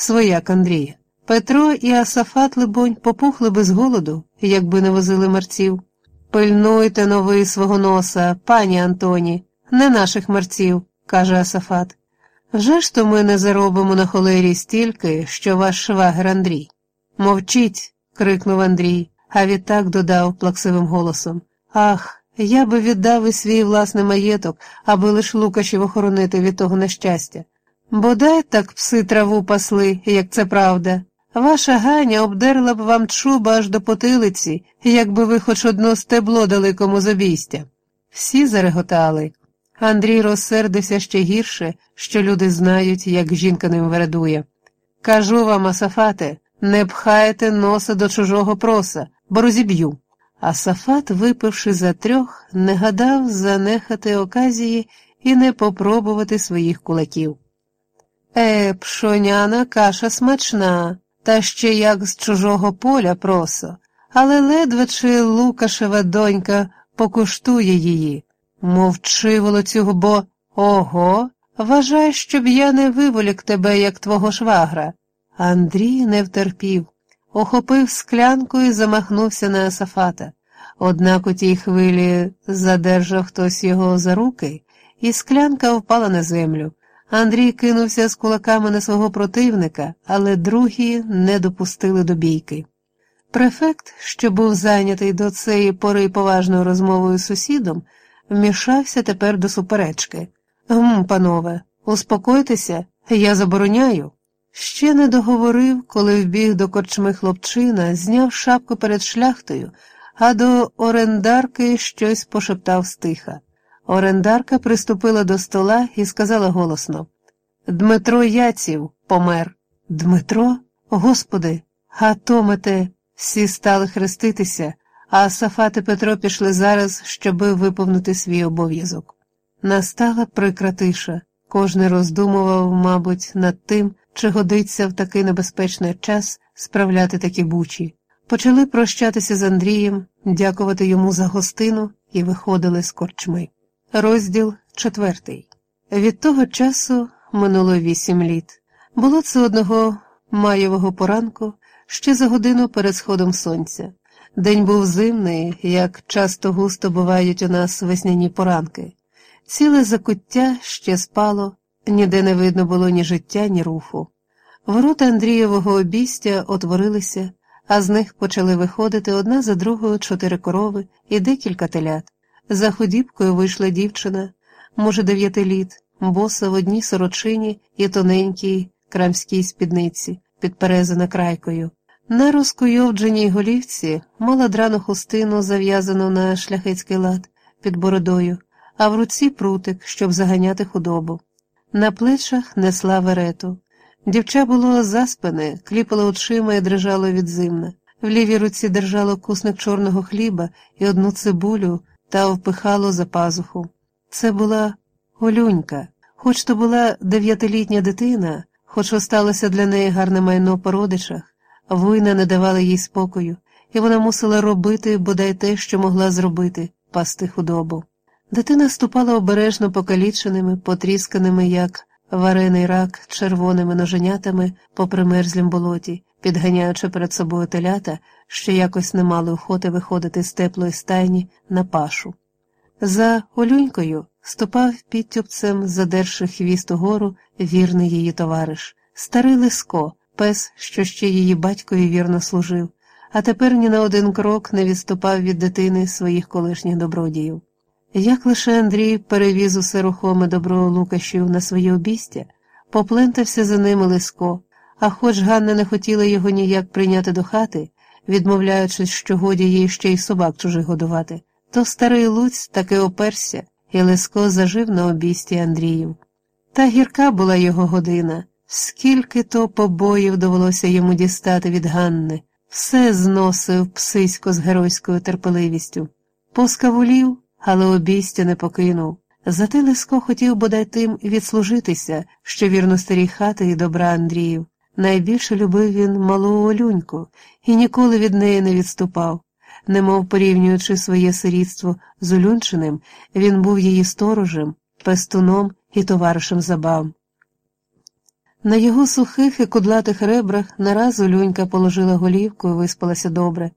свояк Андрія. Петро і Асафат, либонь, попухли би з голоду, якби не возили мерців. Пильнуйте новий свого носа, пані Антоні, не наших мерців, каже Асафат. Вже ж то ми не заробимо на холері стільки, що ваш швагер Андрій. Мовчіть. крикнув Андрій, а відтак додав плаксивим голосом. Ах, я би віддав і свій власний маєток, аби лиш Лукашів охоронити від того нещастя. Бодай так пси траву пасли, як це правда. Ваша Ганя обдерла б вам чуба аж до потилиці, якби ви хоч одно стебло дали кому з обійстя. Всі зареготали. Андрій розсердився ще гірше, що люди знають, як жінка ним вередує. Кажу вам, Асафате, не пхайте носа до чужого проса, бо розіб'ю. Асафат, випивши за трьох, не гадав занехати оказії і не попробувати своїх кулаків. Е, пшоняна каша смачна, та ще як з чужого поля просо, але ледве чи Лукашева донька покуштує її. Мовчи, волоцюг, бо ого, вважай, щоб я не виволік тебе, як твого швагра. Андрій не втерпів, охопив склянку і замахнувся на Асафата. Однак у тій хвилі задержав хтось його за руки, і склянка впала на землю. Андрій кинувся з кулаками на свого противника, але другі не допустили до бійки. Префект, що був зайнятий до цієї пори поважною розмовою з сусідом, вмішався тепер до суперечки. Гм, панове, успокойтеся, я забороняю. Ще не договорив, коли вбіг до корчми хлопчина, зняв шапку перед шляхтою, а до орендарки щось пошептав стиха. Орендарка приступила до стола і сказала голосно Дмитро Яців помер. Дмитро? Господи, а Томете, всі стали хреститися, а Сафат і Петро пішли зараз, щоби виповнити свій обов'язок. Настала прикра тиша. Кожний роздумував, мабуть, над тим, чи годиться в такий небезпечний час справляти такі бучі. Почали прощатися з Андрієм, дякувати йому за гостину і виходили з корчми. Розділ четвертий. Від того часу минуло вісім літ. Було це одного маєвого поранку ще за годину перед сходом сонця. День був зимний, як часто густо бувають у нас весняні поранки. Ціле закуття ще спало, ніде не видно було ні життя, ні руху. Ворота Андрієвого обійстя отворилися, а з них почали виходити одна за другою чотири корови і декілька телят. За худібкою вийшла дівчина, може, дев'яти літ, боса в одній сорочині і тоненькій крамській спідниці, підперезана крайкою. На розкуйовдженій голівці мала драну хустину, зав'язану на шляхетський лад під бородою, а в руці прутик, щоб заганяти худобу. На плечах несла верету. Дівча було заспане, кліпало очима і дрижало від зимна. В лівій руці держало кусник чорного хліба і одну цибулю та впихало за пазуху. Це була Олюнька, хоч то була дев'ятилітня дитина, хоч осталося для неї гарне майно по родичах, війна не давала їй спокою, і вона мусила робити бодай те, що могла зробити пасти худобу. Дитина ступала обережно покаліченими, потрісканими, як варений рак, червоними ноженятами по примерзлім болоті, підганяючи перед собою телята, що якось не мали охоти виходити з теплої стайні на пашу. За Олюнькою ступав підтюпцем, задерши хвіст угору, вірний її товариш, старий Лиско, пес, що ще її батькові вірно служив, а тепер ні на один крок не відступав від дитини своїх колишніх добродіїв. Як лише Андрій перевіз усе рухоме добро Лукашів на своє обістя, поплентався за ними Лиско, а хоч Ганна не хотіла його ніяк прийняти до хати, відмовляючись, що годі їй ще й собак чужих годувати, то старий Луць таки оперся, і Лиско зажив на обісті Андріїв. Та гірка була його година, скільки то побоїв довелося йому дістати від Ганни, все зносив псисько з геройською терпеливістю. Поскавулів, але обійстя не покинув. Зате Лиско хотів бодай тим відслужитися, що вірно старій хати і добра Андріїв. Найбільше любив він малу Олюньку і ніколи від неї не відступав. Немов порівнюючи своє сирітство з Улюнчиним, він був її сторожем, пестуном і товаришем забав. На його сухих і кудлатих ребрах наразу люнька положила голівку і виспалася добре.